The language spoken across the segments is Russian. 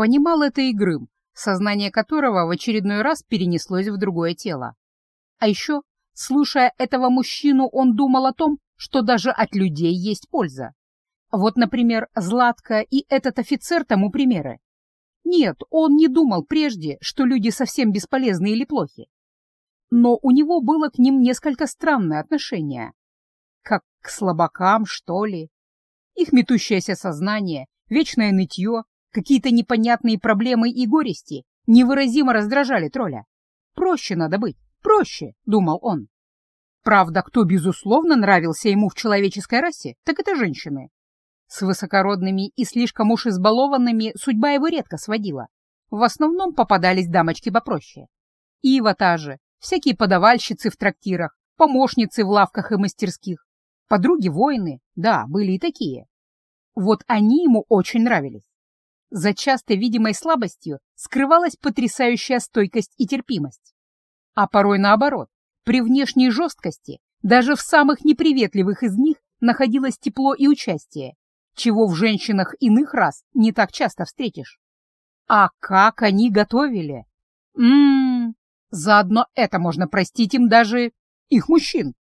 Понимал это и Грым, сознание которого в очередной раз перенеслось в другое тело. А еще, слушая этого мужчину, он думал о том, что даже от людей есть польза. Вот, например, Златка и этот офицер тому примеры. Нет, он не думал прежде, что люди совсем бесполезны или плохи. Но у него было к ним несколько странное отношение. Как к слабакам, что ли. Их метущееся сознание, вечное нытье, какие-то непонятные проблемы и горести невыразимо раздражали тролля. Проще надо быть, проще, думал он. Правда, кто, безусловно, нравился ему в человеческой расе, так это женщины. С высокородными и слишком уж избалованными судьба его редко сводила. В основном попадались дамочки попроще. Ива та же, всякие подавальщицы в трактирах, помощницы в лавках и мастерских, подруги-воины, да, были и такие. Вот они ему очень нравились. За часто видимой слабостью скрывалась потрясающая стойкость и терпимость. А порой наоборот, при внешней жесткости даже в самых неприветливых из них находилось тепло и участие, чего в женщинах иных раз не так часто встретишь. А как они готовили? Ммм, заодно это можно простить им даже их мужчин.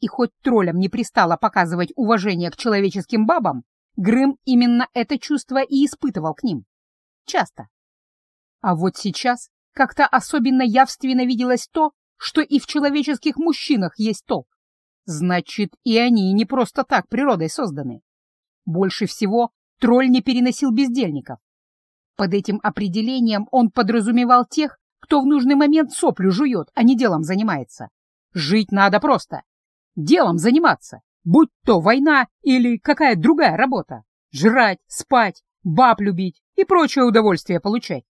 И хоть троллям не пристало показывать уважение к человеческим бабам, Грым именно это чувство и испытывал к ним. Часто. А вот сейчас как-то особенно явственно виделось то, что и в человеческих мужчинах есть толк. Значит, и они не просто так природой созданы. Больше всего тролль не переносил бездельников. Под этим определением он подразумевал тех, кто в нужный момент соплю жует, а не делом занимается. Жить надо просто. Делом заниматься, будь то война или какая другая работа. Жрать, спать, баб любить и прочее удовольствие получать.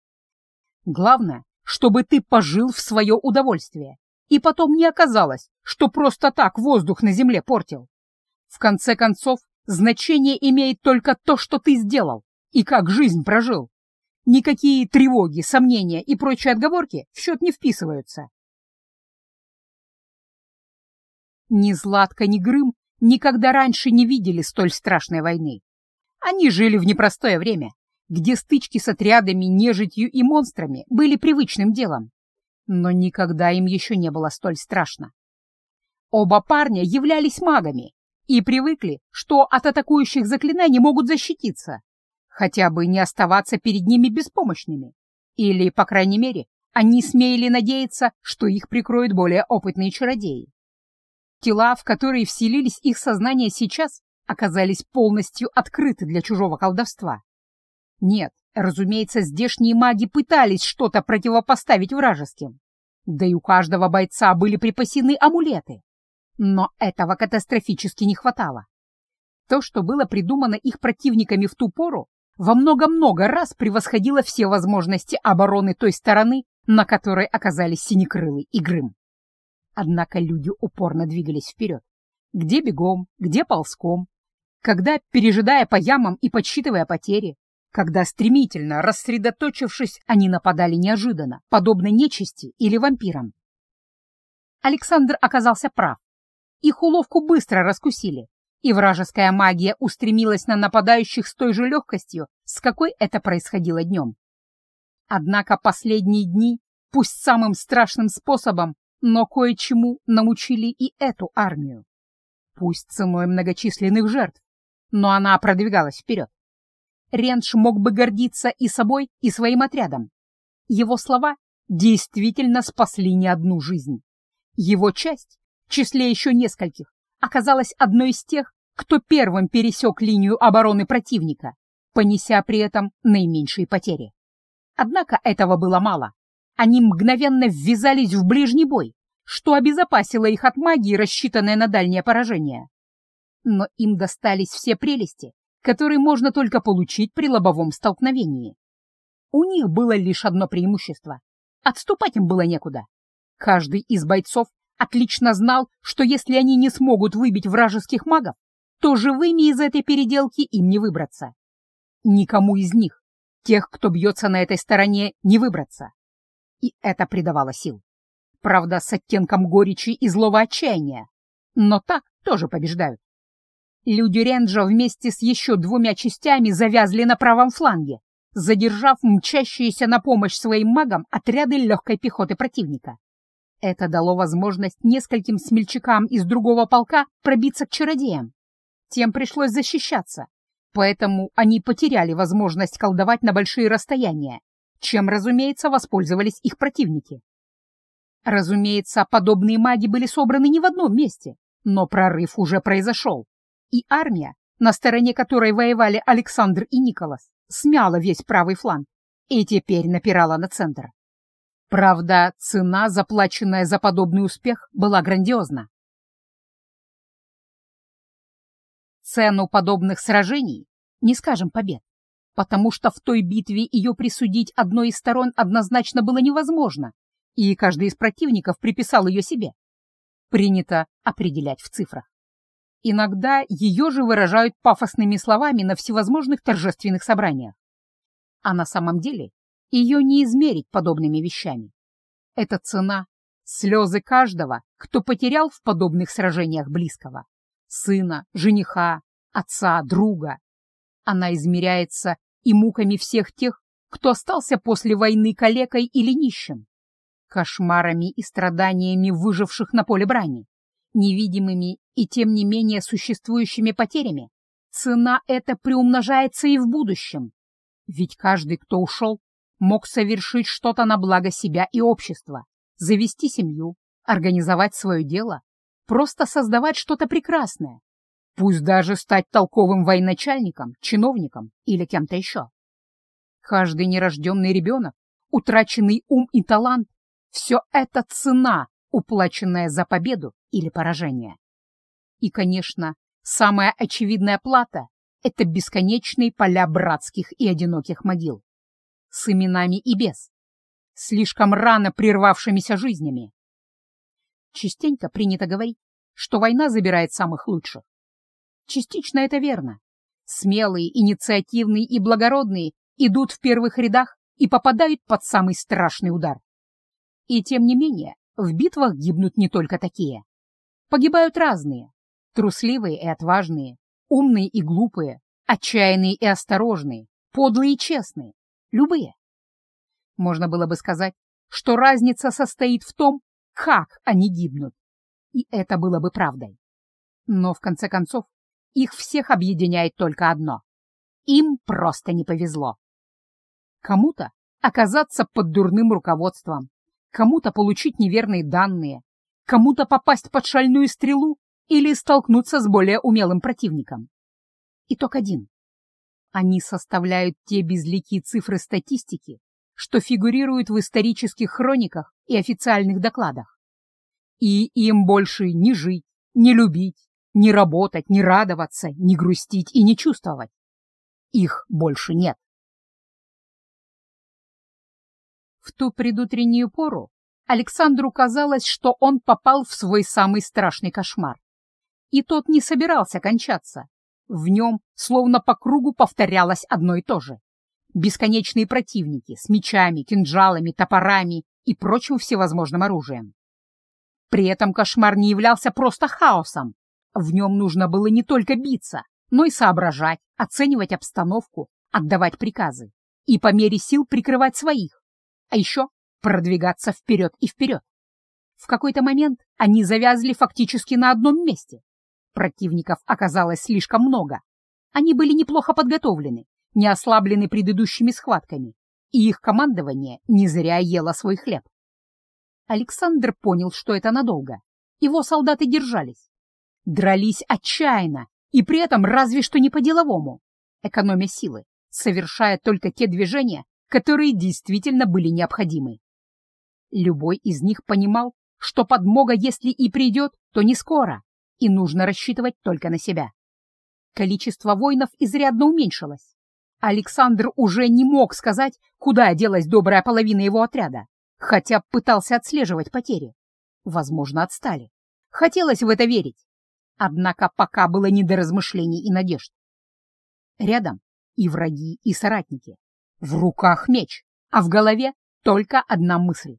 Главное, чтобы ты пожил в свое удовольствие, и потом не оказалось, что просто так воздух на земле портил. В конце концов, Значение имеет только то, что ты сделал и как жизнь прожил. Никакие тревоги, сомнения и прочие отговорки в счет не вписываются. Ни Златка, ни Грым никогда раньше не видели столь страшной войны. Они жили в непростое время, где стычки с отрядами, нежитью и монстрами были привычным делом. Но никогда им еще не было столь страшно. Оба парня являлись магами и привыкли, что от атакующих заклинаний могут защититься, хотя бы не оставаться перед ними беспомощными. Или, по крайней мере, они смеяли надеяться, что их прикроют более опытные чародеи. Тела, в которые вселились их сознания сейчас, оказались полностью открыты для чужого колдовства. Нет, разумеется, здешние маги пытались что-то противопоставить вражеским. Да и у каждого бойца были припасены амулеты. Но этого катастрофически не хватало. То, что было придумано их противниками в ту пору, во много-много раз превосходило все возможности обороны той стороны, на которой оказались Синекрылый и Грым. Однако люди упорно двигались вперед. Где бегом, где ползком. Когда, пережидая по ямам и подсчитывая потери, когда стремительно, рассредоточившись, они нападали неожиданно, подобно нечисти или вампирам. Александр оказался прав. Их уловку быстро раскусили, и вражеская магия устремилась на нападающих с той же легкостью, с какой это происходило днем. Однако последние дни, пусть самым страшным способом, но кое-чему научили и эту армию. Пусть ценой многочисленных жертв, но она продвигалась вперед. Ренш мог бы гордиться и собой, и своим отрядом. Его слова действительно спасли не одну жизнь. Его часть числе еще нескольких, оказалась одной из тех, кто первым пересек линию обороны противника, понеся при этом наименьшие потери. Однако этого было мало. Они мгновенно ввязались в ближний бой, что обезопасило их от магии, рассчитанной на дальнее поражение. Но им достались все прелести, которые можно только получить при лобовом столкновении. У них было лишь одно преимущество — отступать им было некуда. Каждый из бойцов отлично знал, что если они не смогут выбить вражеских магов, то живыми из этой переделки им не выбраться. Никому из них, тех, кто бьется на этой стороне, не выбраться. И это придавало сил. Правда, с оттенком горечи и злого отчаяния. Но так тоже побеждают. Люди Ренджа вместе с еще двумя частями завязли на правом фланге, задержав мчащиеся на помощь своим магам отряды легкой пехоты противника. Это дало возможность нескольким смельчакам из другого полка пробиться к чародеям. Тем пришлось защищаться, поэтому они потеряли возможность колдовать на большие расстояния, чем, разумеется, воспользовались их противники. Разумеется, подобные маги были собраны не в одном месте, но прорыв уже произошел, и армия, на стороне которой воевали Александр и Николас, смяла весь правый фланг и теперь напирала на центр. Правда, цена, заплаченная за подобный успех, была грандиозна. Цену подобных сражений, не скажем побед, потому что в той битве ее присудить одной из сторон однозначно было невозможно, и каждый из противников приписал ее себе. Принято определять в цифрах. Иногда ее же выражают пафосными словами на всевозможных торжественных собраниях. А на самом деле ее не измерить подобными вещами. Это цена, слезы каждого, кто потерял в подобных сражениях близкого. Сына, жениха, отца, друга. Она измеряется и муками всех тех, кто остался после войны калекой или нищим, кошмарами и страданиями выживших на поле брани, невидимыми и тем не менее существующими потерями. Цена эта приумножается и в будущем. Ведь каждый, кто ушел, мог совершить что-то на благо себя и общества, завести семью, организовать свое дело, просто создавать что-то прекрасное, пусть даже стать толковым военачальником, чиновником или кем-то еще. Каждый нерожденный ребенок, утраченный ум и талант — все это цена, уплаченная за победу или поражение. И, конечно, самая очевидная плата — это бесконечные поля братских и одиноких могил с именами и без, слишком рано прервавшимися жизнями. Частенько принято говорить, что война забирает самых лучших. Частично это верно. Смелые, инициативные и благородные идут в первых рядах и попадают под самый страшный удар. И тем не менее, в битвах гибнут не только такие. Погибают разные, трусливые и отважные, умные и глупые, отчаянные и осторожные, подлые и честные, Любые. Можно было бы сказать, что разница состоит в том, как они гибнут. И это было бы правдой. Но, в конце концов, их всех объединяет только одно. Им просто не повезло. Кому-то оказаться под дурным руководством, кому-то получить неверные данные, кому-то попасть под шальную стрелу или столкнуться с более умелым противником. Итог один. Они составляют те безликие цифры статистики, что фигурируют в исторических хрониках и официальных докладах. И им больше не жить, не любить, не работать, не радоваться, не грустить и не чувствовать. Их больше нет. В ту предутреннюю пору Александру казалось, что он попал в свой самый страшный кошмар. И тот не собирался кончаться. В нем словно по кругу повторялось одно и то же. Бесконечные противники с мечами, кинжалами, топорами и прочим всевозможным оружием. При этом кошмар не являлся просто хаосом. В нем нужно было не только биться, но и соображать, оценивать обстановку, отдавать приказы и по мере сил прикрывать своих, а еще продвигаться вперед и вперед. В какой-то момент они завязли фактически на одном месте, Противников оказалось слишком много. Они были неплохо подготовлены, не ослаблены предыдущими схватками, и их командование не зря ело свой хлеб. Александр понял, что это надолго. Его солдаты держались. Дрались отчаянно, и при этом разве что не по-деловому, экономя силы, совершая только те движения, которые действительно были необходимы. Любой из них понимал, что подмога, если и придет, то не скоро, и нужно рассчитывать только на себя. Количество воинов изрядно уменьшилось. Александр уже не мог сказать, куда делась добрая половина его отряда, хотя пытался отслеживать потери. Возможно, отстали. Хотелось в это верить. Однако пока было не до размышлений и надежд. Рядом и враги, и соратники. В руках меч, а в голове только одна мысль.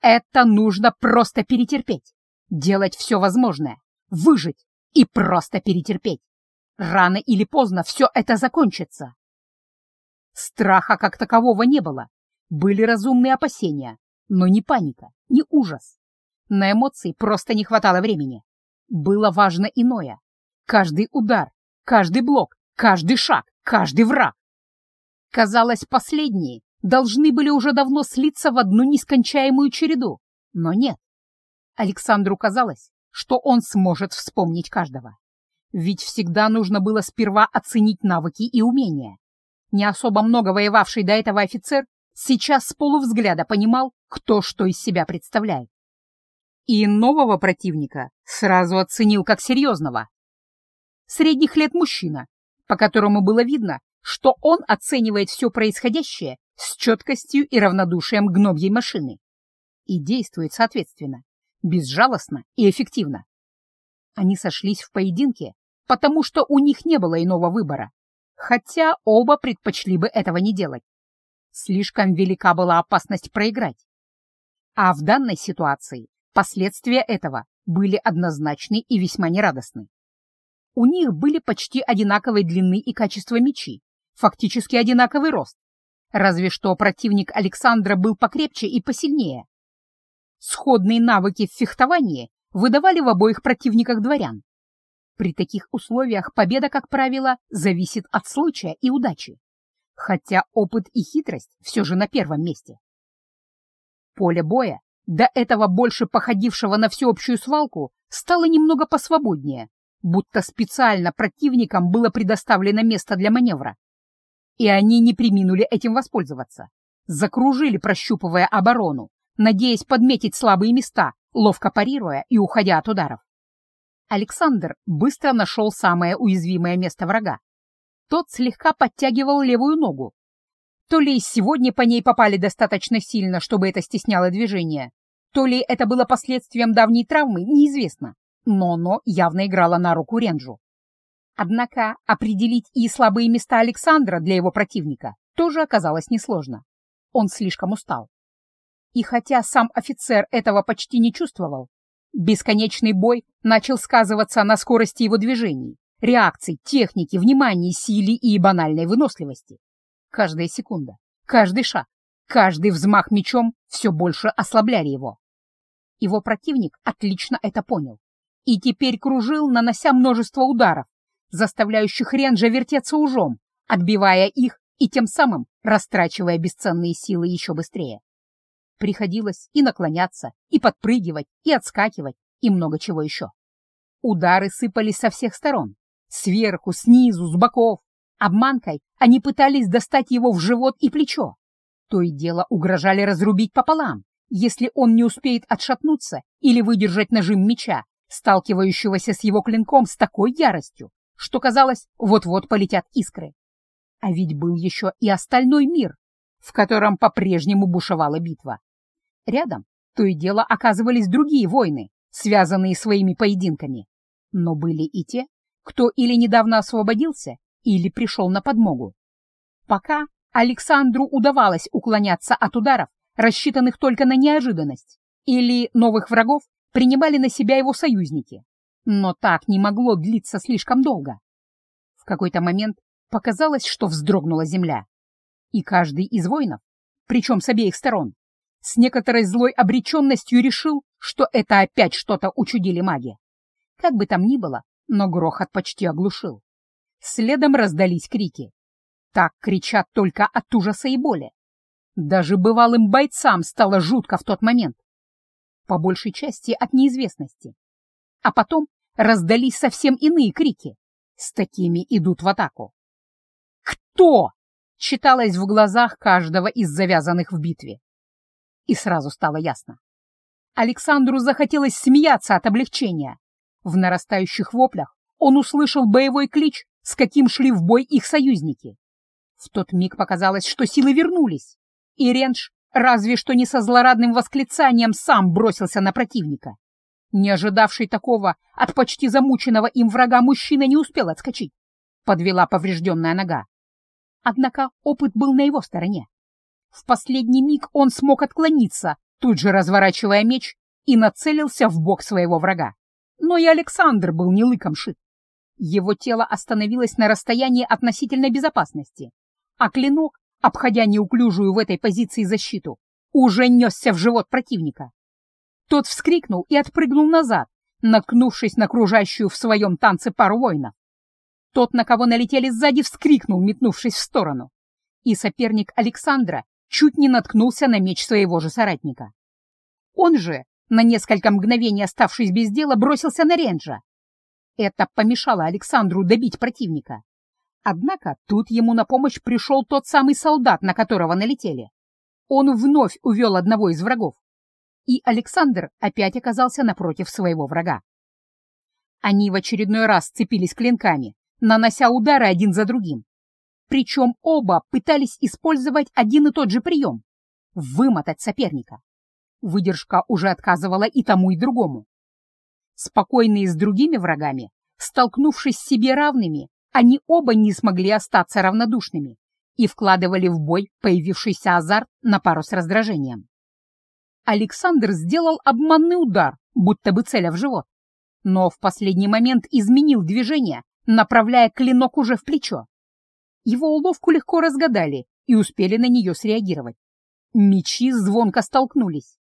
Это нужно просто перетерпеть, делать все возможное, выжить и просто перетерпеть. Рано или поздно все это закончится. Страха как такового не было. Были разумные опасения, но не паника, не ужас. На эмоции просто не хватало времени. Было важно иное. Каждый удар, каждый блок, каждый шаг, каждый враг. Казалось, последние должны были уже давно слиться в одну нескончаемую череду, но нет. Александру казалось, что он сможет вспомнить каждого. Ведь всегда нужно было сперва оценить навыки и умения. Не особо много воевавший до этого офицер сейчас с полувзгляда понимал, кто что из себя представляет. И нового противника сразу оценил как серьезного. Средних лет мужчина, по которому было видно, что он оценивает все происходящее с четкостью и равнодушием гнобьей машины и действует соответственно, безжалостно и эффективно. Они сошлись в поединке, потому что у них не было иного выбора, хотя оба предпочли бы этого не делать. Слишком велика была опасность проиграть. А в данной ситуации последствия этого были однозначны и весьма нерадостны. У них были почти одинаковой длины и качества мечи, фактически одинаковый рост, разве что противник Александра был покрепче и посильнее. Сходные навыки в фехтовании выдавали в обоих противниках дворян. При таких условиях победа, как правило, зависит от случая и удачи, хотя опыт и хитрость все же на первом месте. Поле боя, до этого больше походившего на всеобщую свалку, стало немного посвободнее, будто специально противникам было предоставлено место для маневра. И они не приминули этим воспользоваться. Закружили, прощупывая оборону, надеясь подметить слабые места, ловко парируя и уходя от ударов. Александр быстро нашел самое уязвимое место врага. Тот слегка подтягивал левую ногу. То ли сегодня по ней попали достаточно сильно, чтобы это стесняло движение, то ли это было последствием давней травмы, неизвестно, но оно явно играло на руку Ренджу. Однако определить и слабые места Александра для его противника тоже оказалось несложно. Он слишком устал. И хотя сам офицер этого почти не чувствовал, Бесконечный бой начал сказываться на скорости его движений, реакций, технике, внимании, силе и банальной выносливости. Каждая секунда, каждый шаг, каждый взмах мечом все больше ослабляли его. Его противник отлично это понял и теперь кружил, нанося множество ударов, заставляющих Ренджа вертеться ужом, отбивая их и тем самым растрачивая бесценные силы еще быстрее. Приходилось и наклоняться, и подпрыгивать, и отскакивать, и много чего еще. Удары сыпались со всех сторон. Сверху, снизу, с боков. Обманкой они пытались достать его в живот и плечо. То и дело угрожали разрубить пополам, если он не успеет отшатнуться или выдержать нажим меча, сталкивающегося с его клинком с такой яростью, что казалось, вот-вот полетят искры. А ведь был еще и остальной мир, в котором по-прежнему бушевала битва. Рядом то и дело оказывались другие войны, связанные своими поединками. Но были и те, кто или недавно освободился, или пришел на подмогу. Пока Александру удавалось уклоняться от ударов, рассчитанных только на неожиданность, или новых врагов принимали на себя его союзники. Но так не могло длиться слишком долго. В какой-то момент показалось, что вздрогнула земля. И каждый из воинов, причем с обеих сторон, с некоторой злой обреченностью решил, что это опять что-то учудили маги. Как бы там ни было, но грохот почти оглушил. Следом раздались крики. Так кричат только от ужаса и боли. Даже бывалым бойцам стало жутко в тот момент. По большей части от неизвестности. А потом раздались совсем иные крики. С такими идут в атаку. «Кто?» — читалось в глазах каждого из завязанных в битве. И сразу стало ясно. Александру захотелось смеяться от облегчения. В нарастающих воплях он услышал боевой клич, с каким шли в бой их союзники. В тот миг показалось, что силы вернулись, и Ренш разве что не со злорадным восклицанием сам бросился на противника. Не ожидавший такого от почти замученного им врага мужчина не успел отскочить. Подвела поврежденная нога. Однако опыт был на его стороне. В последний миг он смог отклониться, тут же разворачивая меч, и нацелился в бок своего врага. Но и Александр был не лыком шит. Его тело остановилось на расстоянии относительной безопасности, а клинок обходя неуклюжую в этой позиции защиту, уже несся в живот противника. Тот вскрикнул и отпрыгнул назад, наткнувшись на окружающую в своем танце пару воинов. Тот, на кого налетели сзади, вскрикнул, метнувшись в сторону. И соперник Александра чуть не наткнулся на меч своего же соратника. Он же, на несколько мгновений оставшись без дела, бросился на Ренджа. Это помешало Александру добить противника. Однако тут ему на помощь пришел тот самый солдат, на которого налетели. Он вновь увел одного из врагов. И Александр опять оказался напротив своего врага. Они в очередной раз сцепились клинками, нанося удары один за другим. Причем оба пытались использовать один и тот же прием — вымотать соперника. Выдержка уже отказывала и тому, и другому. Спокойные с другими врагами, столкнувшись с себе равными, они оба не смогли остаться равнодушными и вкладывали в бой появившийся азарт на пару с раздражением. Александр сделал обманный удар, будто бы целя в живот, но в последний момент изменил движение, направляя клинок уже в плечо. Его уловку легко разгадали и успели на нее среагировать. Мечи звонко столкнулись.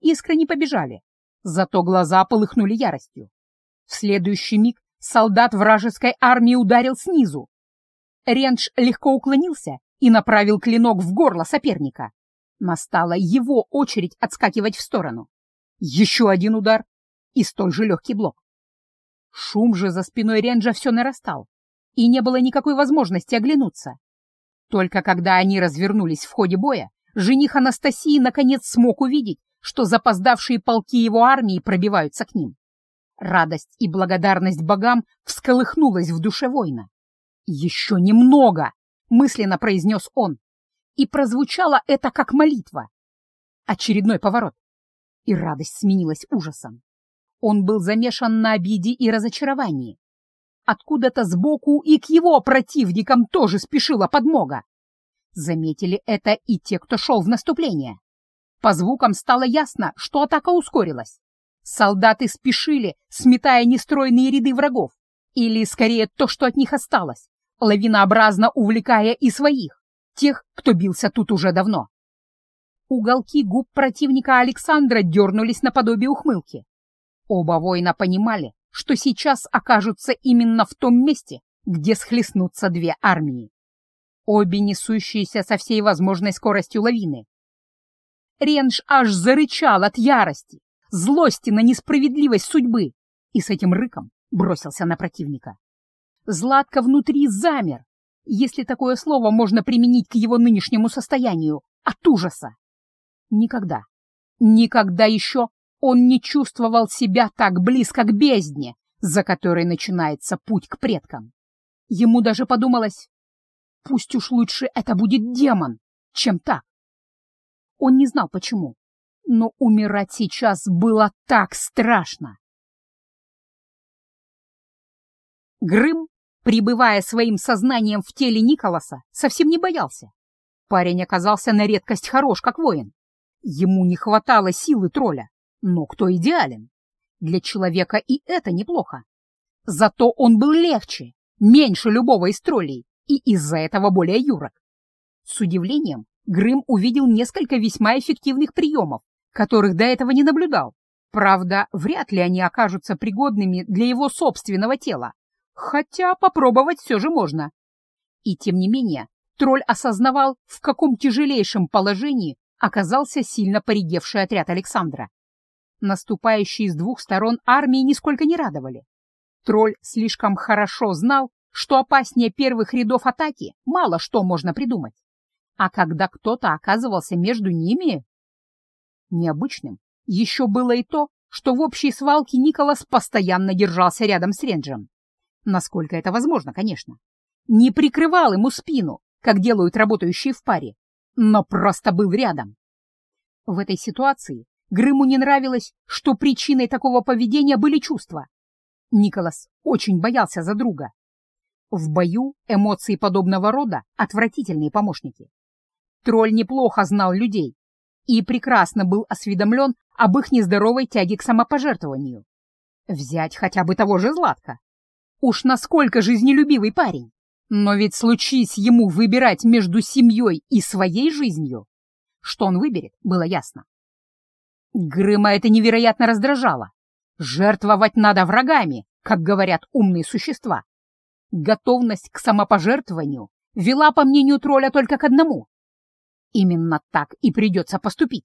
Искры не побежали, зато глаза полыхнули яростью. В следующий миг солдат вражеской армии ударил снизу. Рендж легко уклонился и направил клинок в горло соперника. Настала его очередь отскакивать в сторону. Еще один удар и столь же легкий блок. Шум же за спиной Ренджа все нарастал, и не было никакой возможности оглянуться. Только когда они развернулись в ходе боя, жених Анастасии наконец смог увидеть, что запоздавшие полки его армии пробиваются к ним. Радость и благодарность богам всколыхнулась в душе воина. «Еще немного!» — мысленно произнес он. И прозвучало это как молитва. Очередной поворот. И радость сменилась ужасом. Он был замешан на обиде и разочаровании. Откуда-то сбоку и к его противникам тоже спешила подмога. Заметили это и те, кто шел в наступление. По звукам стало ясно, что атака ускорилась. Солдаты спешили, сметая нестройные ряды врагов, или, скорее, то, что от них осталось, лавинообразно увлекая и своих, тех, кто бился тут уже давно. Уголки губ противника Александра дернулись наподобие ухмылки. Оба воина понимали, что сейчас окажутся именно в том месте, где схлестнутся две армии. Обе несущиеся со всей возможной скоростью лавины, Ренж аж зарычал от ярости, злости на несправедливость судьбы и с этим рыком бросился на противника. Златко внутри замер, если такое слово можно применить к его нынешнему состоянию, от ужаса. Никогда, никогда еще он не чувствовал себя так близко к бездне, за которой начинается путь к предкам. Ему даже подумалось, пусть уж лучше это будет демон, чем так. Он не знал почему, но умирать сейчас было так страшно. Грым, пребывая своим сознанием в теле Николаса, совсем не боялся. Парень оказался на редкость хорош, как воин. Ему не хватало силы тролля, но кто идеален? Для человека и это неплохо. Зато он был легче, меньше любого из троллей и из-за этого более юрок. С удивлением Грым увидел несколько весьма эффективных приемов, которых до этого не наблюдал. Правда, вряд ли они окажутся пригодными для его собственного тела, хотя попробовать все же можно. И тем не менее, тролль осознавал, в каком тяжелейшем положении оказался сильно поредевший отряд Александра. Наступающие с двух сторон армии нисколько не радовали. Тролль слишком хорошо знал, что опаснее первых рядов атаки мало что можно придумать. А когда кто-то оказывался между ними... Необычным еще было и то, что в общей свалке Николас постоянно держался рядом с Ренджем. Насколько это возможно, конечно. Не прикрывал ему спину, как делают работающие в паре, но просто был рядом. В этой ситуации Грыму не нравилось, что причиной такого поведения были чувства. Николас очень боялся за друга. В бою эмоции подобного рода — отвратительные помощники. Тролль неплохо знал людей и прекрасно был осведомлен об их нездоровой тяге к самопожертвованию. Взять хотя бы того же Златка. Уж насколько жизнелюбивый парень, Но ведь случись ему выбирать между семьей и своей жизнью, что он выберет, было ясно. Грыма это невероятно раздражало. Жертвовать надо врагами, как говорят умные существа. Готовность к самопожертвованию вела, по мнению тролля, только к одному. Именно так и придется поступить.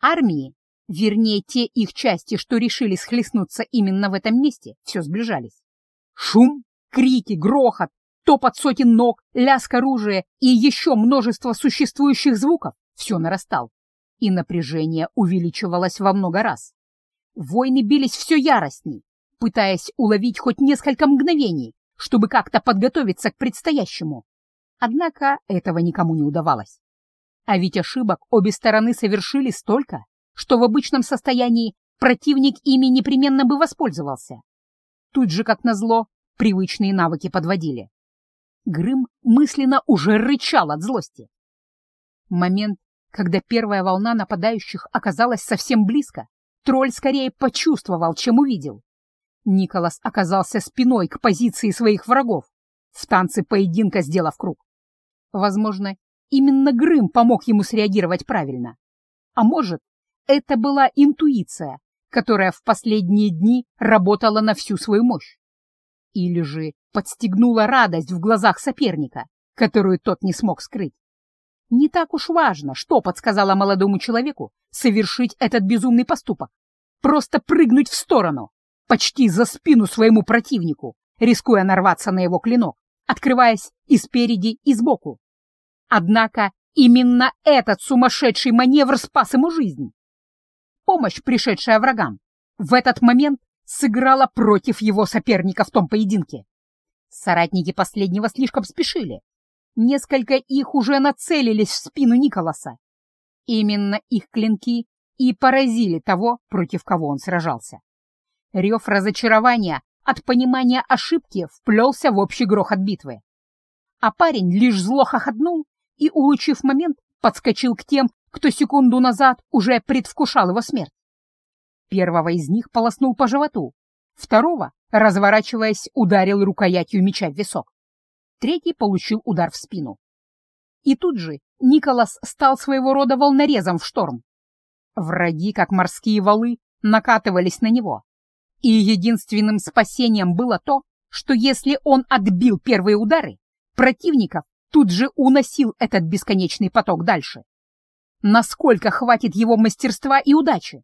Армии, вернее, те их части, что решили схлестнуться именно в этом месте, все сближались. Шум, крики, грохот, топот сотен ног, лязг оружия и еще множество существующих звуков все нарастал, и напряжение увеличивалось во много раз. Войны бились все яростней, пытаясь уловить хоть несколько мгновений, чтобы как-то подготовиться к предстоящему. Однако этого никому не удавалось. А ведь ошибок обе стороны совершили столько, что в обычном состоянии противник ими непременно бы воспользовался. Тут же, как назло, привычные навыки подводили. Грым мысленно уже рычал от злости. Момент, когда первая волна нападающих оказалась совсем близко, тролль скорее почувствовал, чем увидел. Николас оказался спиной к позиции своих врагов, в танце поединка сделав круг. Возможно, именно Грым помог ему среагировать правильно. А может, это была интуиция, которая в последние дни работала на всю свою мощь. Или же подстегнула радость в глазах соперника, которую тот не смог скрыть. Не так уж важно, что подсказало молодому человеку совершить этот безумный поступок. Просто прыгнуть в сторону, почти за спину своему противнику, рискуя нарваться на его клинок, открываясь и спереди, и сбоку. Однако именно этот сумасшедший маневр спас ему жизнь. Помощь, пришедшая врагам, в этот момент сыграла против его соперника в том поединке. Соратники последнего слишком спешили. Несколько их уже нацелились в спину Николаса. Именно их клинки и поразили того, против кого он сражался. Рев разочарования от понимания ошибки вплелся в общий грохот битвы. А парень лишь зло хохотнул и, улучив момент, подскочил к тем, кто секунду назад уже предвкушал его смерть. Первого из них полоснул по животу, второго, разворачиваясь, ударил рукоятью меча в висок. Третий получил удар в спину. И тут же Николас стал своего рода волнорезом в шторм. Враги, как морские валы, накатывались на него, и единственным спасением было то, что если он отбил первые удары, противников тут же уносил этот бесконечный поток дальше. Насколько хватит его мастерства и удачи?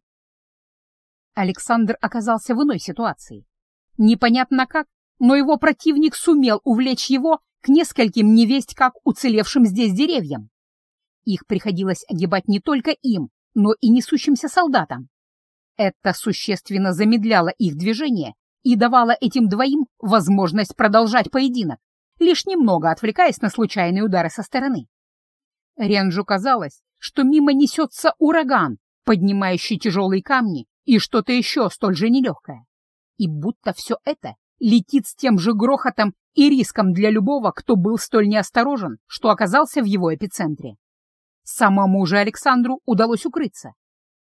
Александр оказался в иной ситуации. Непонятно как, но его противник сумел увлечь его к нескольким невесть как уцелевшим здесь деревьям. Их приходилось огибать не только им, но и несущимся солдатам. Это существенно замедляло их движение и давало этим двоим возможность продолжать поединок, лишь немного отвлекаясь на случайные удары со стороны. Ренджу казалось, что мимо несется ураган, поднимающий тяжелые камни и что-то еще столь же нелегкое. И будто все это летит с тем же грохотом и риском для любого, кто был столь неосторожен, что оказался в его эпицентре. Самому же Александру удалось укрыться,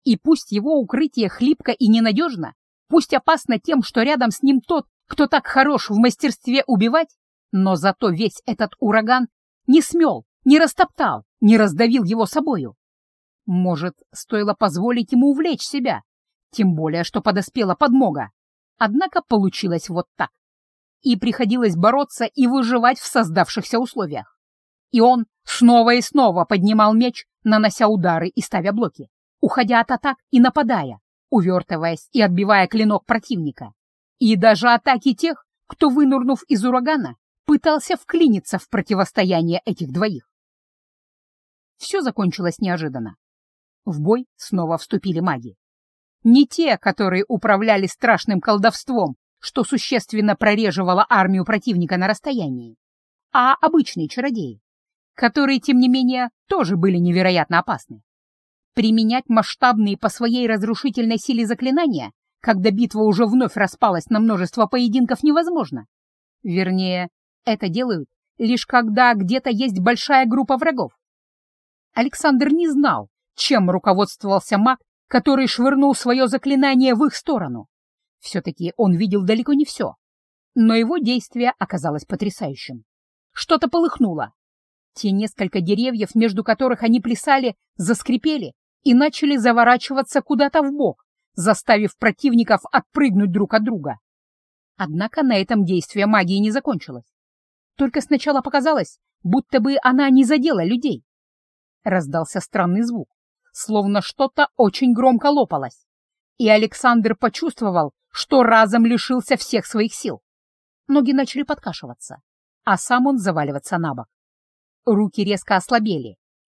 и пусть его укрытие хлипко и ненадежно, пусть опасно тем, что рядом с ним тот, кто так хорош в мастерстве убивать, но зато весь этот ураган не смел, не растоптал, не раздавил его собою. Может, стоило позволить ему увлечь себя, тем более, что подоспела подмога. Однако получилось вот так. И приходилось бороться и выживать в создавшихся условиях. И он снова и снова поднимал меч, нанося удары и ставя блоки уходя от атак и нападая, увертываясь и отбивая клинок противника. И даже атаки тех, кто, вынурнув из урагана, пытался вклиниться в противостояние этих двоих. Все закончилось неожиданно. В бой снова вступили маги. Не те, которые управляли страшным колдовством, что существенно прореживало армию противника на расстоянии, а обычные чародеи, которые, тем не менее, тоже были невероятно опасны. Применять масштабные по своей разрушительной силе заклинания, когда битва уже вновь распалась на множество поединков, невозможно. Вернее, это делают лишь когда где-то есть большая группа врагов. Александр не знал, чем руководствовался маг, который швырнул свое заклинание в их сторону. Все-таки он видел далеко не все. но его действие оказалось потрясающим. Что-то полыхнуло. Те несколько деревьев, между которых они плясали, заскрипели и начали заворачиваться куда-то в бок, заставив противников отпрыгнуть друг от друга. Однако на этом действие магии не закончилось. Только сначала показалось, будто бы она не задела людей. Раздался странный звук, словно что-то очень громко лопалось, и Александр почувствовал, что разом лишился всех своих сил. Ноги начали подкашиваться, а сам он заваливаться на бок. Руки резко ослабели,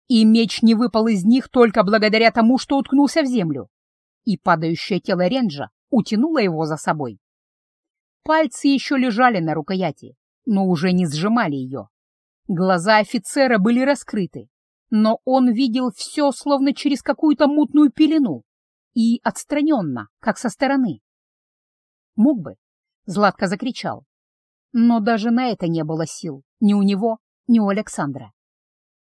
и меч не выпал из них только благодаря тому, что уткнулся в землю, и падающее тело Ренджа утянуло его за собой. Пальцы еще лежали на рукояти, но уже не сжимали ее. Глаза офицера были раскрыты, но он видел все словно через какую-то мутную пелену и отстраненно, как со стороны. Мог бы, Златко закричал, но даже на это не было сил ни у него, ни у Александра.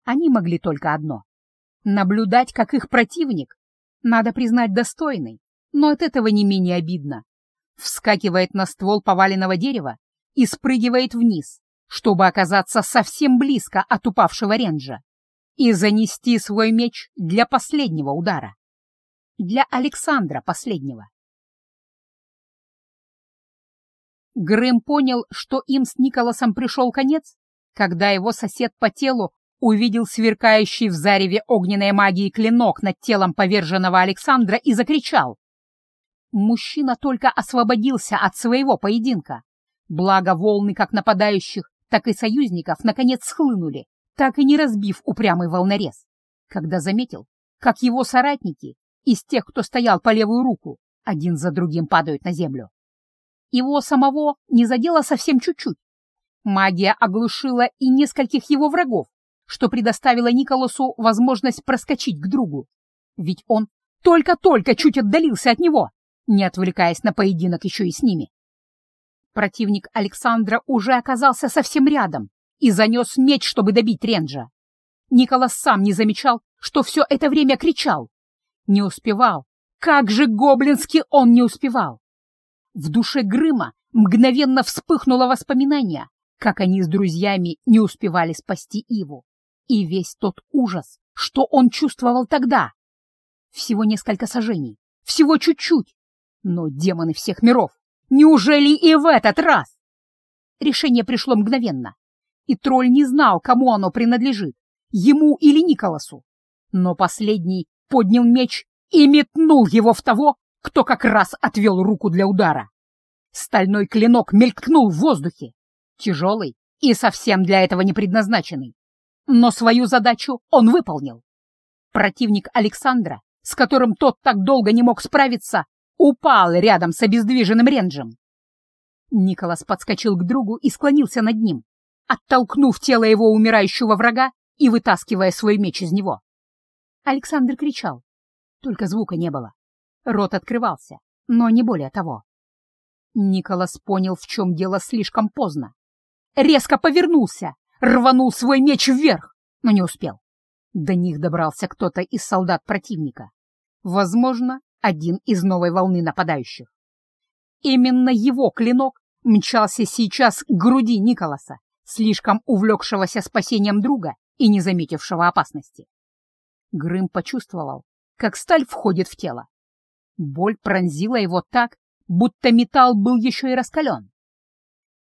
Они могли только одно — наблюдать, как их противник, надо признать, достойный, но от этого не менее обидно, вскакивает на ствол поваленного дерева и спрыгивает вниз, чтобы оказаться совсем близко от упавшего ренджа и занести свой меч для последнего удара. Для Александра последнего. Грэм понял, что им с Николасом пришел конец, когда его сосед по телу увидел сверкающий в зареве огненной магии клинок над телом поверженного Александра и закричал. Мужчина только освободился от своего поединка. Благо волны как нападающих, так и союзников наконец схлынули, так и не разбив упрямый волнорез, когда заметил, как его соратники из тех, кто стоял по левую руку, один за другим падают на землю. Его самого не задело совсем чуть-чуть. Магия оглушила и нескольких его врагов, что предоставило Николасу возможность проскочить к другу. Ведь он только-только чуть отдалился от него, не отвлекаясь на поединок еще и с ними. Противник Александра уже оказался совсем рядом и занес меч, чтобы добить Ренджа. Николас сам не замечал, что все это время кричал. Не успевал. Как же гоблински он не успевал! В душе Грыма мгновенно вспыхнуло воспоминание, как они с друзьями не успевали спасти Иву, и весь тот ужас, что он чувствовал тогда. Всего несколько сожжений, всего чуть-чуть, но демоны всех миров, неужели и в этот раз? Решение пришло мгновенно, и тролль не знал, кому оно принадлежит, ему или Николасу. Но последний поднял меч и метнул его в того, кто как раз отвел руку для удара. Стальной клинок мелькнул в воздухе, тяжелый и совсем для этого не предназначенный. Но свою задачу он выполнил. Противник Александра, с которым тот так долго не мог справиться, упал рядом с обездвиженным ренджем. Николас подскочил к другу и склонился над ним, оттолкнув тело его умирающего врага и вытаскивая свой меч из него. Александр кричал, только звука не было. Рот открывался, но не более того. Николас понял, в чем дело слишком поздно. Резко повернулся, рванул свой меч вверх, но не успел. До них добрался кто-то из солдат противника. Возможно, один из новой волны нападающих. Именно его клинок мчался сейчас к груди Николаса, слишком увлекшегося спасением друга и не заметившего опасности. Грым почувствовал, как сталь входит в тело. Боль пронзила его так, будто металл был еще и раскален.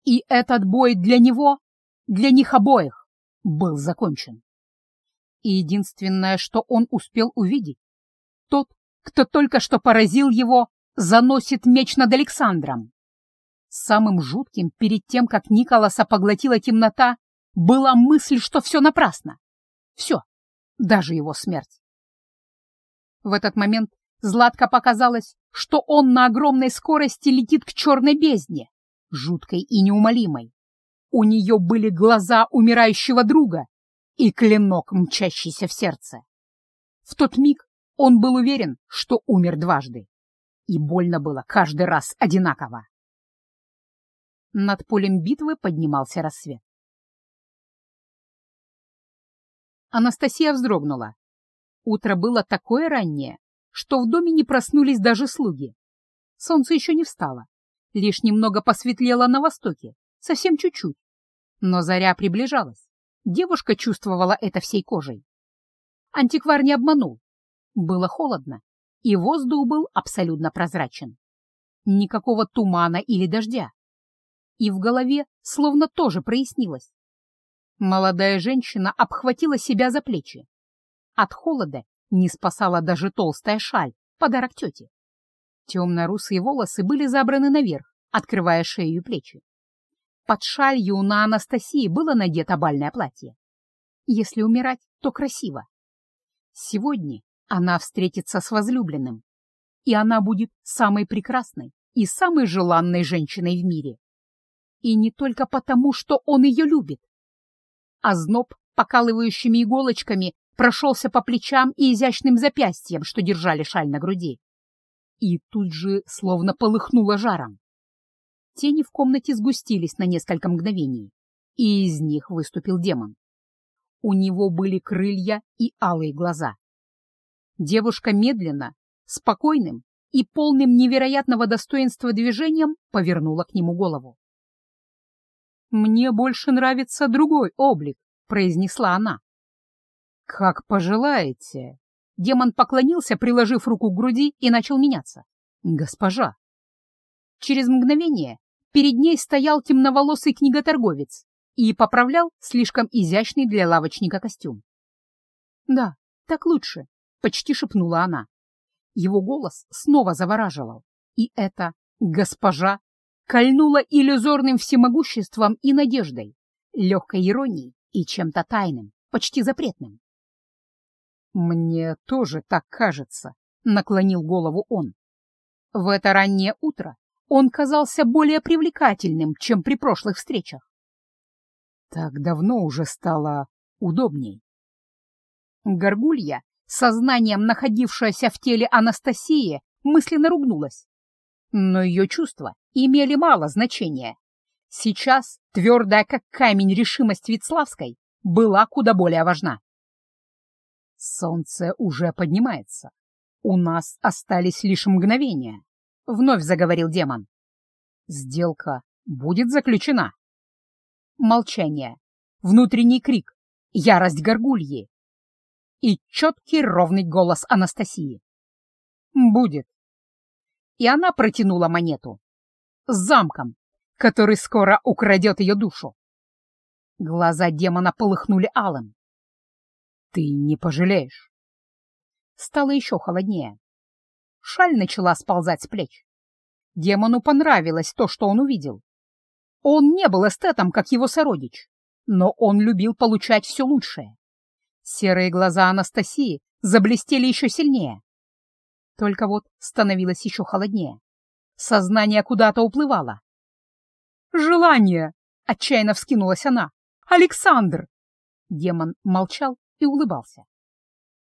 И этот бой для него, для них обоих, был закончен. И единственное, что он успел увидеть, тот, кто только что поразил его, заносит меч над Александром. Самым жутким перед тем, как Николаса поглотила темнота, была мысль, что все напрасно. Все, даже его смерть. В этот момент Златко показалось, что он на огромной скорости летит к черной бездне, жуткой и неумолимой. У нее были глаза умирающего друга и клинок, мчащийся в сердце. В тот миг он был уверен, что умер дважды, и больно было каждый раз одинаково. Над полем битвы поднимался рассвет. Анастасия вздрогнула. Утро было такое раннее, что в доме не проснулись даже слуги. Солнце еще не встало, Лишь немного посветлело на востоке, совсем чуть-чуть. Но заря приближалась. Девушка чувствовала это всей кожей. Антиквар не обманул. Было холодно, и воздух был абсолютно прозрачен. Никакого тумана или дождя. И в голове словно тоже прояснилось. Молодая женщина обхватила себя за плечи. От холода не спасала даже толстая шаль, подарок тете. Темно-русые волосы были забраны наверх, открывая шею и плечи. Под шалью на Анастасии было надето бальное платье. Если умирать, то красиво. Сегодня она встретится с возлюбленным, и она будет самой прекрасной и самой желанной женщиной в мире. И не только потому, что он ее любит. А зноб покалывающими иголочками прошелся по плечам и изящным запястьям, что держали шаль на груди. И тут же словно полыхнуло жаром. Тени в комнате сгустились на несколько мгновений, и из них выступил демон. У него были крылья и алые глаза. Девушка медленно, спокойным и полным невероятного достоинства движением повернула к нему голову. «Мне больше нравится другой облик», — произнесла она. «Как пожелаете». Демон поклонился, приложив руку к груди, и начал меняться. «Госпожа». Через мгновение перед ней стоял темноволосый книготорговец и поправлял слишком изящный для лавочника костюм. «Да, так лучше», — почти шепнула она. Его голос снова завораживал, и это «госпожа» кольнула иллюзорным всемогуществом и надеждой, легкой иронией и чем-то тайным, почти запретным. «Мне тоже так кажется», — наклонил голову он. В это раннее утро он казался более привлекательным, чем при прошлых встречах. Так давно уже стало удобней. Горгулья, сознанием находившаяся в теле Анастасии, мысленно ругнулась. Но ее чувства имели мало значения. Сейчас твердая, как камень, решимость Вицлавской была куда более важна. Солнце уже поднимается. У нас остались лишь мгновения, — вновь заговорил демон. Сделка будет заключена. Молчание, внутренний крик, ярость горгульи и четкий ровный голос Анастасии. Будет. И она протянула монету с замком, который скоро украдет ее душу. Глаза демона полыхнули алым. «Ты не пожалеешь». Стало еще холоднее. Шаль начала сползать с плеч. Демону понравилось то, что он увидел. Он не был эстетом, как его сородич, но он любил получать все лучшее. Серые глаза Анастасии заблестели еще сильнее. Только вот становилось еще холоднее. Сознание куда-то уплывало. «Желание!» — отчаянно вскинулась она. «Александр!» Демон молчал и улыбался.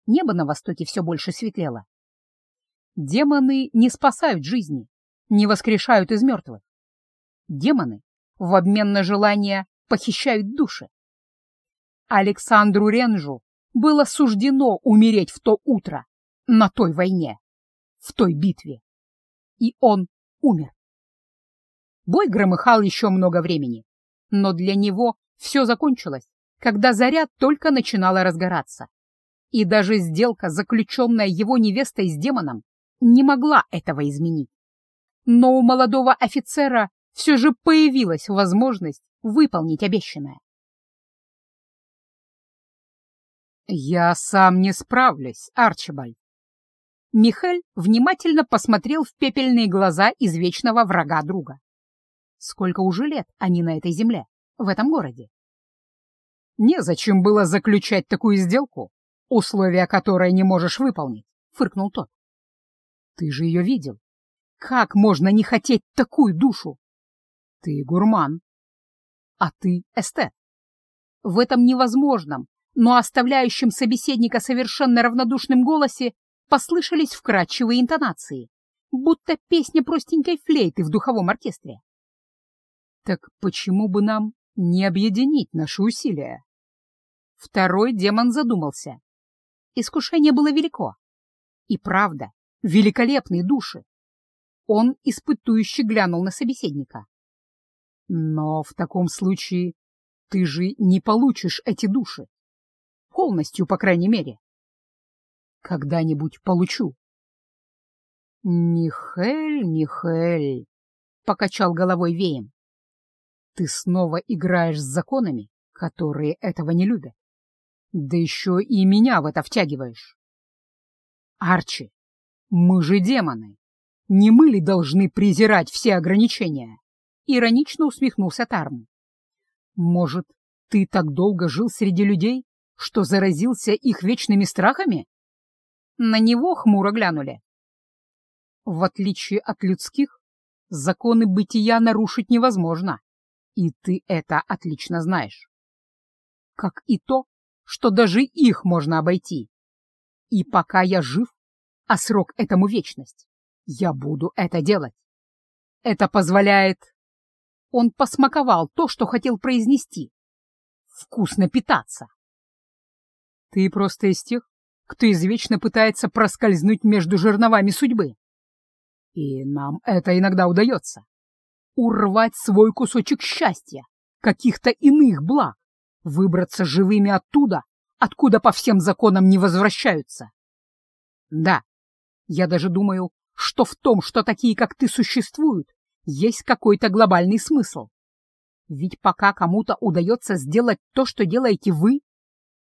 Небо на востоке все больше светлело. Демоны не спасают жизни, не воскрешают из мертвых. Демоны в обмен на желание похищают души. Александру Ренжу было суждено умереть в то утро, на той войне, в той битве. И он умер. Бой громыхал еще много времени, но для него все закончилось, когда заря только начинала разгораться. И даже сделка, заключенная его невестой с демоном, не могла этого изменить. Но у молодого офицера все же появилась возможность выполнить обещанное. «Я сам не справлюсь, Арчибальд», Михель внимательно посмотрел в пепельные глаза извечного врага друга. Сколько уже лет они на этой земле, в этом городе? Незачем было заключать такую сделку, условия которой не можешь выполнить, фыркнул тот. Ты же ее видел. Как можно не хотеть такую душу? Ты гурман, а ты эстет. В этом невозможном, но оставляющем собеседника совершенно равнодушным голосе послышались вкрадчивые интонации, будто песня простенькой флейты в духовом оркестре. Так почему бы нам не объединить наши усилия? Второй демон задумался. Искушение было велико. И правда, великолепные души. Он испытующе глянул на собеседника. Но в таком случае ты же не получишь эти души. Полностью, по крайней мере. Когда-нибудь получу. Михель, Михель, — покачал головой Веем. Ты снова играешь с законами, которые этого не любят. Да еще и меня в это втягиваешь. Арчи, мы же демоны. Не мы ли должны презирать все ограничения? Иронично усмехнулся Тарм. Может, ты так долго жил среди людей, что заразился их вечными страхами? На него хмуро глянули. В отличие от людских, законы бытия нарушить невозможно, и ты это отлично знаешь. Как и то, что даже их можно обойти. И пока я жив, а срок этому вечность, я буду это делать. Это позволяет... Он посмаковал то, что хотел произнести. Вкусно питаться. Ты просто из тех, кто извечно пытается проскользнуть между жерновами судьбы. И нам это иногда удается. Урвать свой кусочек счастья, каких-то иных благ, выбраться живыми оттуда, откуда по всем законам не возвращаются. Да, я даже думаю, что в том, что такие, как ты, существуют, есть какой-то глобальный смысл. Ведь пока кому-то удается сделать то, что делаете вы,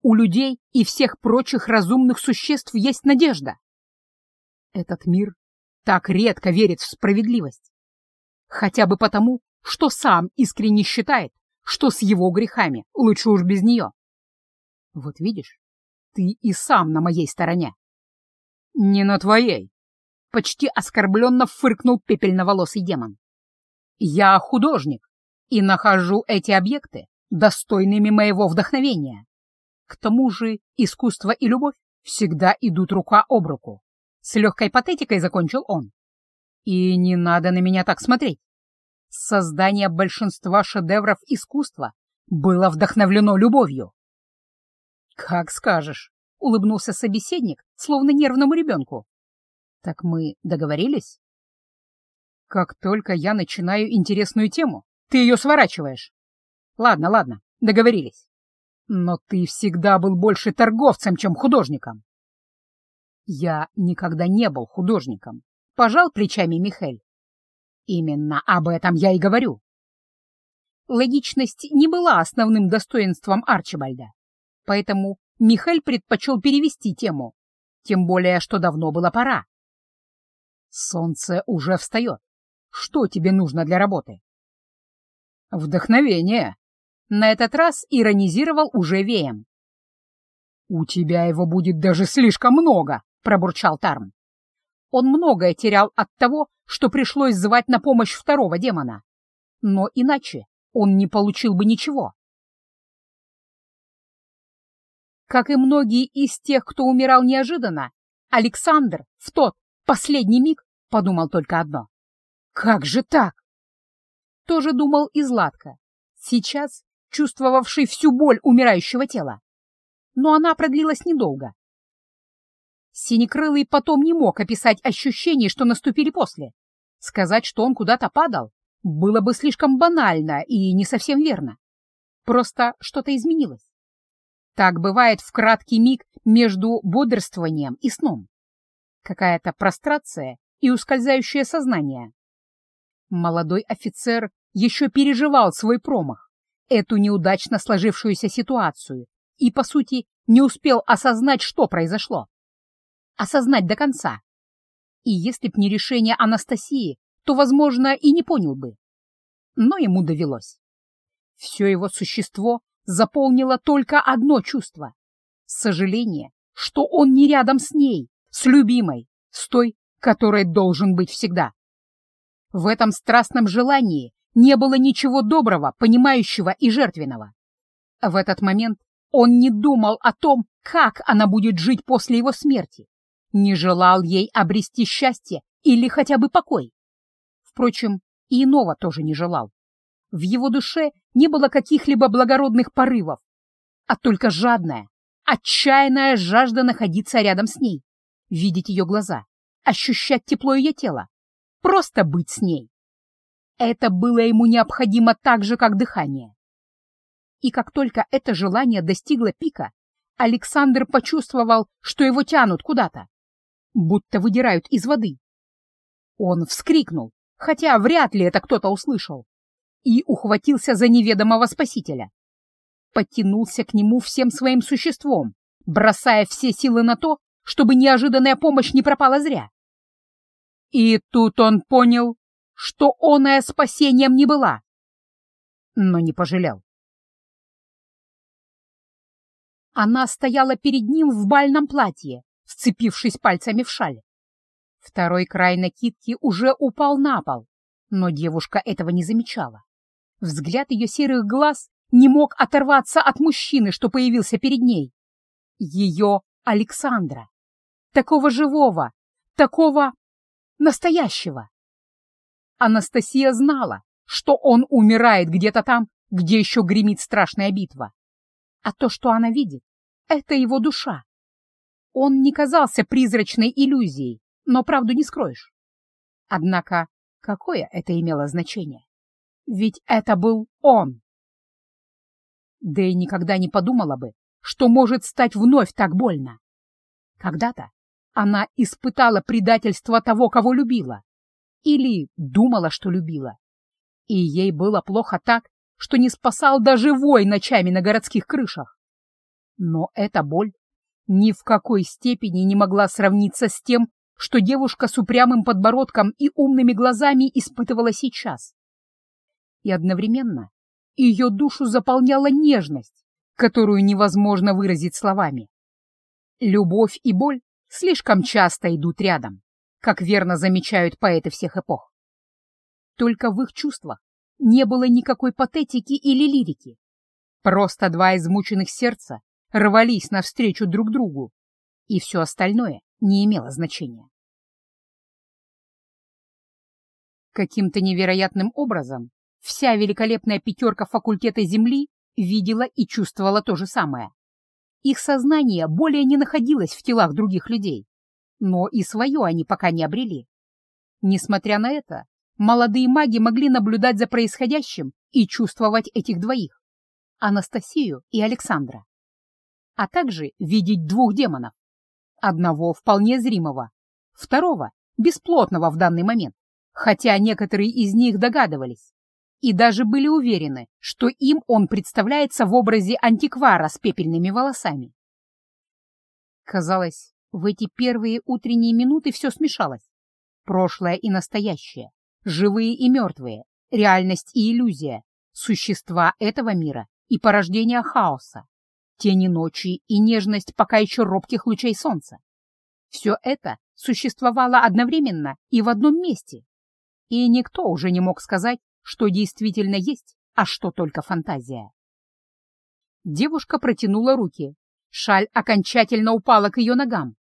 у людей и всех прочих разумных существ есть надежда. Этот мир так редко верит в справедливость. Хотя бы потому, что сам искренне считает, что с его грехами лучше уж без нее. Вот видишь, ты и сам на моей стороне. Не на твоей. Почти оскорбленно фыркнул пепельноволосый демон. Я художник и нахожу эти объекты достойными моего вдохновения. К тому же искусство и любовь всегда идут рука об руку. С легкой патетикой закончил он. И не надо на меня так смотреть. Создание большинства шедевров искусства было вдохновлено любовью. «Как скажешь», — улыбнулся собеседник, словно нервному ребенку. «Так мы договорились?» «Как только я начинаю интересную тему, ты ее сворачиваешь. Ладно, ладно, договорились. Но ты всегда был больше торговцем, чем художником. Я никогда не был художником, пожал плечами Михель. Именно об этом я и говорю. Логичность не была основным достоинством Арчибальда, поэтому Михель предпочел перевести тему, тем более, что давно было пора. Солнце уже встает. Что тебе нужно для работы? Вдохновение. На этот раз иронизировал уже Веем. У тебя его будет даже слишком много, — пробурчал Тарм. Он многое терял от того, что пришлось звать на помощь второго демона. Но иначе он не получил бы ничего. Как и многие из тех, кто умирал неожиданно, Александр в тот последний миг подумал только одно. «Как же так?» Тоже думал и Златка, сейчас чувствовавший всю боль умирающего тела. Но она продлилась недолго. Синекрылый потом не мог описать ощущения, что наступили после. Сказать, что он куда-то падал, было бы слишком банально и не совсем верно. Просто что-то изменилось. Так бывает в краткий миг между бодрствованием и сном. Какая-то прострация и ускользающее сознание. Молодой офицер еще переживал свой промах, эту неудачно сложившуюся ситуацию, и, по сути, не успел осознать, что произошло осознать до конца. И если б не решение Анастасии, то, возможно, и не понял бы. Но ему довелось. Все его существо заполнило только одно чувство — сожаление, что он не рядом с ней, с любимой, с той, которой должен быть всегда. В этом страстном желании не было ничего доброго, понимающего и жертвенного. В этот момент он не думал о том, как она будет жить после его смерти, не желал ей обрести счастье или хотя бы покой. Впрочем, и иного тоже не желал. В его душе не было каких-либо благородных порывов, а только жадная, отчаянная жажда находиться рядом с ней, видеть ее глаза, ощущать тепло ее тела. просто быть с ней. Это было ему необходимо так же, как дыхание. И как только это желание достигло пика, Александр почувствовал, что его тянут куда-то, будто выдирают из воды. Он вскрикнул, хотя вряд ли это кто-то услышал, и ухватился за неведомого спасителя. Подтянулся к нему всем своим существом, бросая все силы на то, чтобы неожиданная помощь не пропала зря. И тут он понял, что оная спасением не была, но не пожалел. Она стояла перед ним в бальном платье, вцепившись пальцами в шаль. Второй край накидки уже упал на пол, но девушка этого не замечала. Взгляд ее серых глаз не мог оторваться от мужчины, что появился перед ней. Ее Александра. Такого живого, такого настоящего. Анастасия знала, что он умирает где-то там, где еще гремит страшная битва. А то, что она видит, это его душа. Он не казался призрачной иллюзией, но правду не скроешь. Однако, какое это имело значение? Ведь это был он. Да и никогда не подумала бы, что может стать вновь так больно. Когда-то она испытала предательство того, кого любила. Или думала, что любила. И ей было плохо так, что не спасал даже вой ночами на городских крышах. Но эта боль ни в какой степени не могла сравниться с тем, что девушка с упрямым подбородком и умными глазами испытывала сейчас. И одновременно ее душу заполняла нежность, которую невозможно выразить словами. Любовь и боль слишком часто идут рядом, как верно замечают поэты всех эпох. Только в их чувствах не было никакой патетики или лирики. Просто два измученных сердца, рвались навстречу друг другу, и все остальное не имело значения. Каким-то невероятным образом вся великолепная пятерка факультета Земли видела и чувствовала то же самое. Их сознание более не находилось в телах других людей, но и свое они пока не обрели. Несмотря на это, молодые маги могли наблюдать за происходящим и чувствовать этих двоих — Анастасию и Александра а также видеть двух демонов. Одного вполне зримого, второго бесплотного в данный момент, хотя некоторые из них догадывались и даже были уверены, что им он представляется в образе антиквара с пепельными волосами. Казалось, в эти первые утренние минуты все смешалось. Прошлое и настоящее, живые и мертвые, реальность и иллюзия, существа этого мира и порождение хаоса тени ночи и нежность пока еще робких лучей солнца. Все это существовало одновременно и в одном месте, и никто уже не мог сказать, что действительно есть, а что только фантазия. Девушка протянула руки, шаль окончательно упала к ее ногам.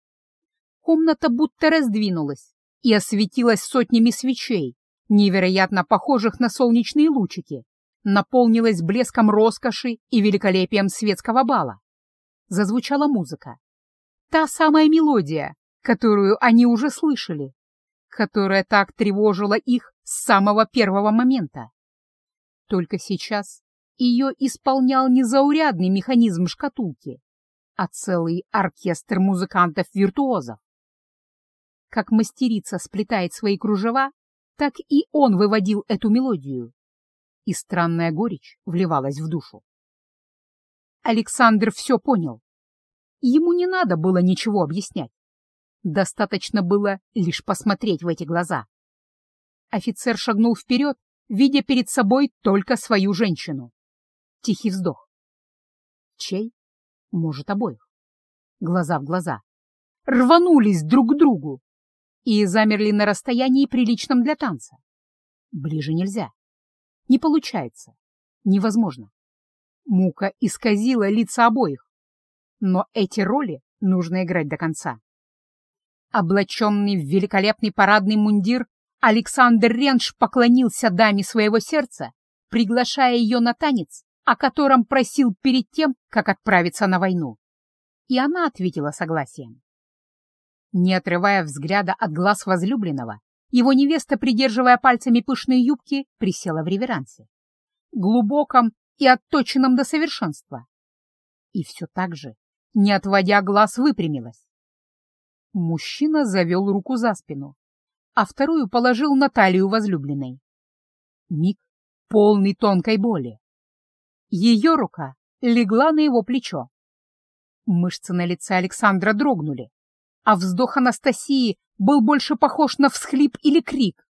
Комната будто раздвинулась и осветилась сотнями свечей, невероятно похожих на солнечные лучики, наполнилась блеском роскоши и великолепием светского бала. Зазвучала музыка. Та самая мелодия, которую они уже слышали, которая так тревожила их с самого первого момента. Только сейчас ее исполнял не заурядный механизм шкатулки, а целый оркестр музыкантов-виртуозов. Как мастерица сплетает свои кружева, так и он выводил эту мелодию, и странная горечь вливалась в душу. Александр все понял. Ему не надо было ничего объяснять. Достаточно было лишь посмотреть в эти глаза. Офицер шагнул вперед, видя перед собой только свою женщину. Тихий вздох. Чей? Может, обоих. Глаза в глаза. Рванулись друг к другу и замерли на расстоянии приличном для танца. Ближе нельзя. Не получается. Невозможно. Мука исказила лица обоих. Но эти роли нужно играть до конца. Облаченный в великолепный парадный мундир, Александр Ренш поклонился даме своего сердца, приглашая ее на танец, о котором просил перед тем, как отправиться на войну. И она ответила согласием. Не отрывая взгляда от глаз возлюбленного, его невеста, придерживая пальцами пышные юбки, присела в реверансе. Глубоком и отточенном до совершенства. И все так же, не отводя глаз, выпрямилась. Мужчина завел руку за спину, а вторую положил на талию возлюбленной. Миг полный тонкой боли. Ее рука легла на его плечо. Мышцы на лице Александра дрогнули, а вздох Анастасии был больше похож на всхлип или крик.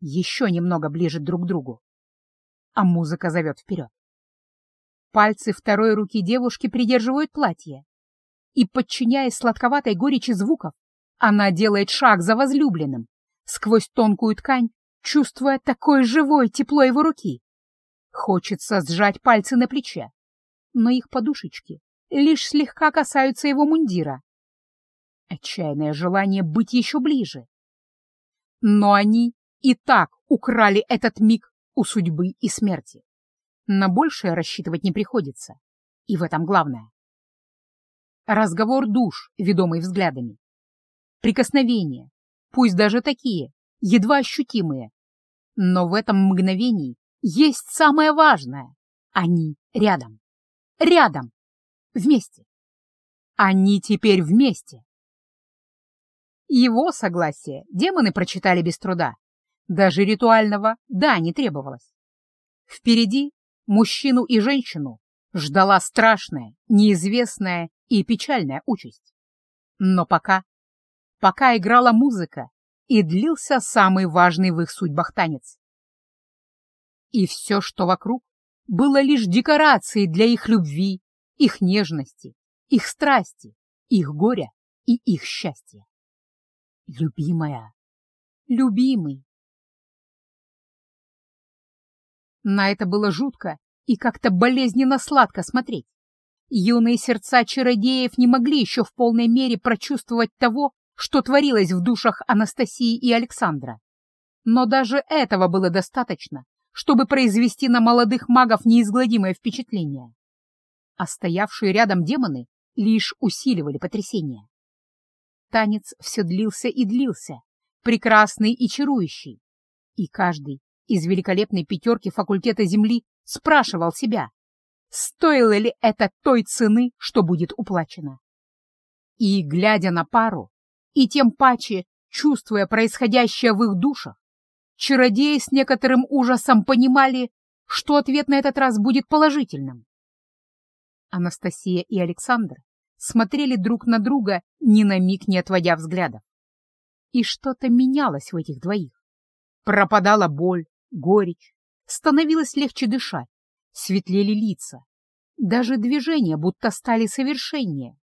Еще немного ближе друг к другу, а музыка зовет вперед. Пальцы второй руки девушки придерживают платье, и, подчиняясь сладковатой горечи звуков, она делает шаг за возлюбленным, сквозь тонкую ткань, чувствуя такое живое тепло его руки. Хочется сжать пальцы на плече, но их подушечки лишь слегка касаются его мундира. Отчаянное желание быть еще ближе. Но они и так украли этот миг у судьбы и смерти. На большее рассчитывать не приходится. И в этом главное. Разговор душ, ведомый взглядами. Прикосновения, пусть даже такие, едва ощутимые. Но в этом мгновении есть самое важное. Они рядом. Рядом. Вместе. Они теперь вместе. Его согласие демоны прочитали без труда. Даже ритуального «да» не требовалось. Впереди мужчину и женщину ждала страшная, неизвестная и печальная участь. Но пока, пока играла музыка и длился самый важный в их судьбах танец. И все, что вокруг, было лишь декорацией для их любви, их нежности, их страсти, их горя и их счастья. Любимая, любимый. На это было жутко и как-то болезненно сладко смотреть. Юные сердца чародеев не могли еще в полной мере прочувствовать того, что творилось в душах Анастасии и Александра. Но даже этого было достаточно, чтобы произвести на молодых магов неизгладимое впечатление. А стоявшие рядом демоны лишь усиливали потрясение. Танец все длился и длился, прекрасный и чарующий. И каждый из великолепной пятерки факультета Земли спрашивал себя, стоило ли это той цены, что будет уплачено. И, глядя на пару, и тем паче, чувствуя происходящее в их душах, чародеи с некоторым ужасом понимали, что ответ на этот раз будет положительным. Анастасия и Александр смотрели друг на друга, ни на миг не отводя взглядов. И что-то менялось в этих двоих. Пропадала боль, горечь, становилось легче дышать, светлели лица. Даже движения будто стали совершеннее,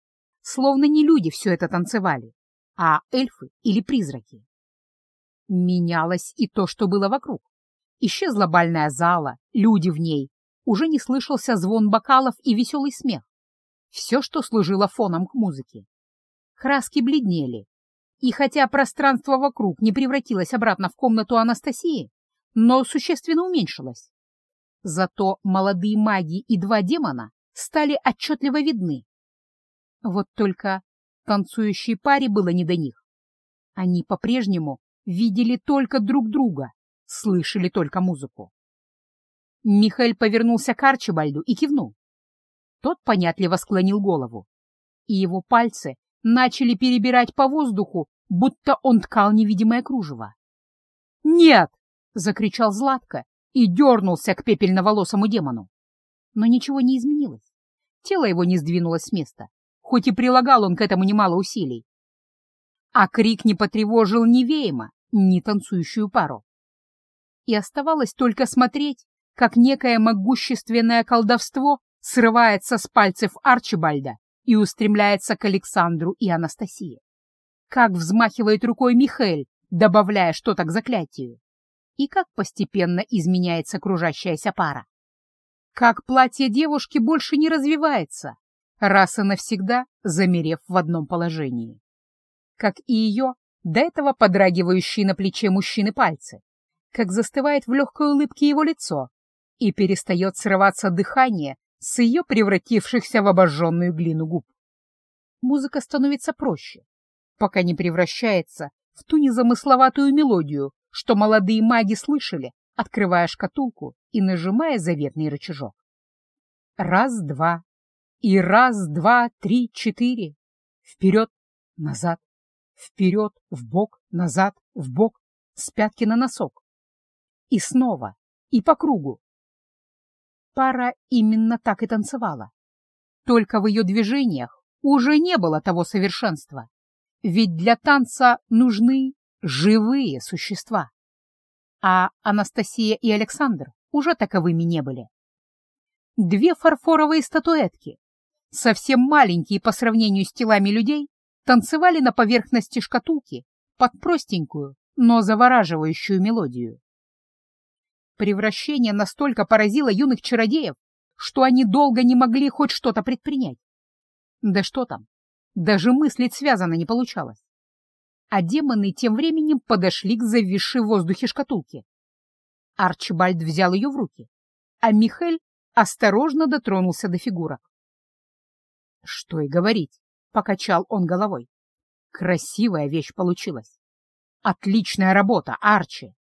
словно не люди все это танцевали, а эльфы или призраки. Менялось и то, что было вокруг. Исчезла бальная зала, люди в ней, уже не слышался звон бокалов и веселый смех. Все, что служило фоном к музыке. Краски бледнели, и хотя пространство вокруг не превратилось обратно в комнату Анастасии, но существенно уменьшилось. Зато молодые маги и два демона стали отчетливо видны. Вот только танцующей паре было не до них. Они по-прежнему видели только друг друга, слышали только музыку. Михаил повернулся к Арчибальду и кивнул. Тот понятливо склонил голову, и его пальцы начали перебирать по воздуху, будто он ткал невидимое кружево. «Нет!» — закричал Златко и дернулся к пепельноволосому демону. Но ничего не изменилось. Тело его не сдвинулось с места, хоть и прилагал он к этому немало усилий. А крик не потревожил ни Вейма, ни танцующую пару. И оставалось только смотреть, как некое могущественное колдовство срывается с пальцев Арчибальда и устремляется к Александру и Анастасии. Как взмахивает рукой Михель, добавляя что-то к заклятию. И как постепенно изменяется окружающаяся пара. Как платье девушки больше не развивается, раз и навсегда замерев в одном положении как и ее, до этого подрагивающие на плече мужчины пальцы, как застывает в легкой улыбке его лицо и перестает срываться дыхание с ее превратившихся в обожженную глину губ. Музыка становится проще, пока не превращается в ту незамысловатую мелодию, что молодые маги слышали, открывая шкатулку и нажимая заветный рычажок. Раз-два. И раз-два, три, четыре. Вперед, назад, вперед, в бок, назад, в бок, с пятки на носок. И снова, и по кругу. Пара именно так и танцевала. Только в ее движениях уже не было того совершенства, ведь для танца нужны живые существа. А Анастасия и Александр уже таковыми не были. Две фарфоровые статуэтки, совсем маленькие по сравнению с телами людей, танцевали на поверхности шкатулки под простенькую, но завораживающую мелодию. Превращение настолько поразило юных чародеев, что они долго не могли хоть что-то предпринять. Да что там, даже мыслить связано не получалось. А демоны тем временем подошли к зависшей в воздухе шкатулке. Арчибальд взял ее в руки, а Михель осторожно дотронулся до фигурок. Что и говорить, покачал он головой. Красивая вещь получилась. Отличная работа, Арчи.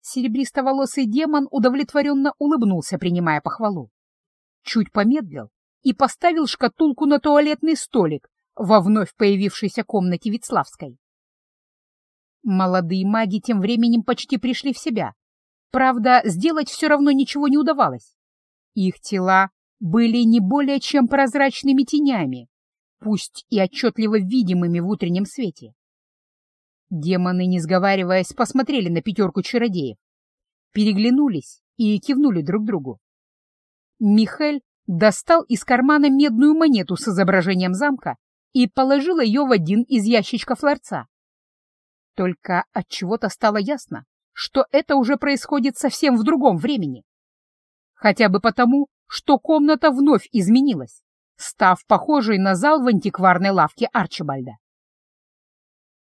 Серебристоволосый демон удовлетворенно улыбнулся, принимая похвалу. Чуть помедлил и поставил шкатулку на туалетный столик во вновь появившейся комнате Вицлавской. Молодые маги тем временем почти пришли в себя. Правда, сделать все равно ничего не удавалось. Их тела были не более чем прозрачными тенями, пусть и отчетливо видимыми в утреннем свете. Демоны, не сговариваясь, посмотрели на пятерку чародеев, переглянулись и кивнули друг другу. Михель достал из кармана медную монету с изображением замка и положил ее в один из ящичков ларца. Только от чего-то стало ясно, что это уже происходит совсем в другом времени. Хотя бы потому, что комната вновь изменилась, став похожей на зал в антикварной лавке Арчибальда.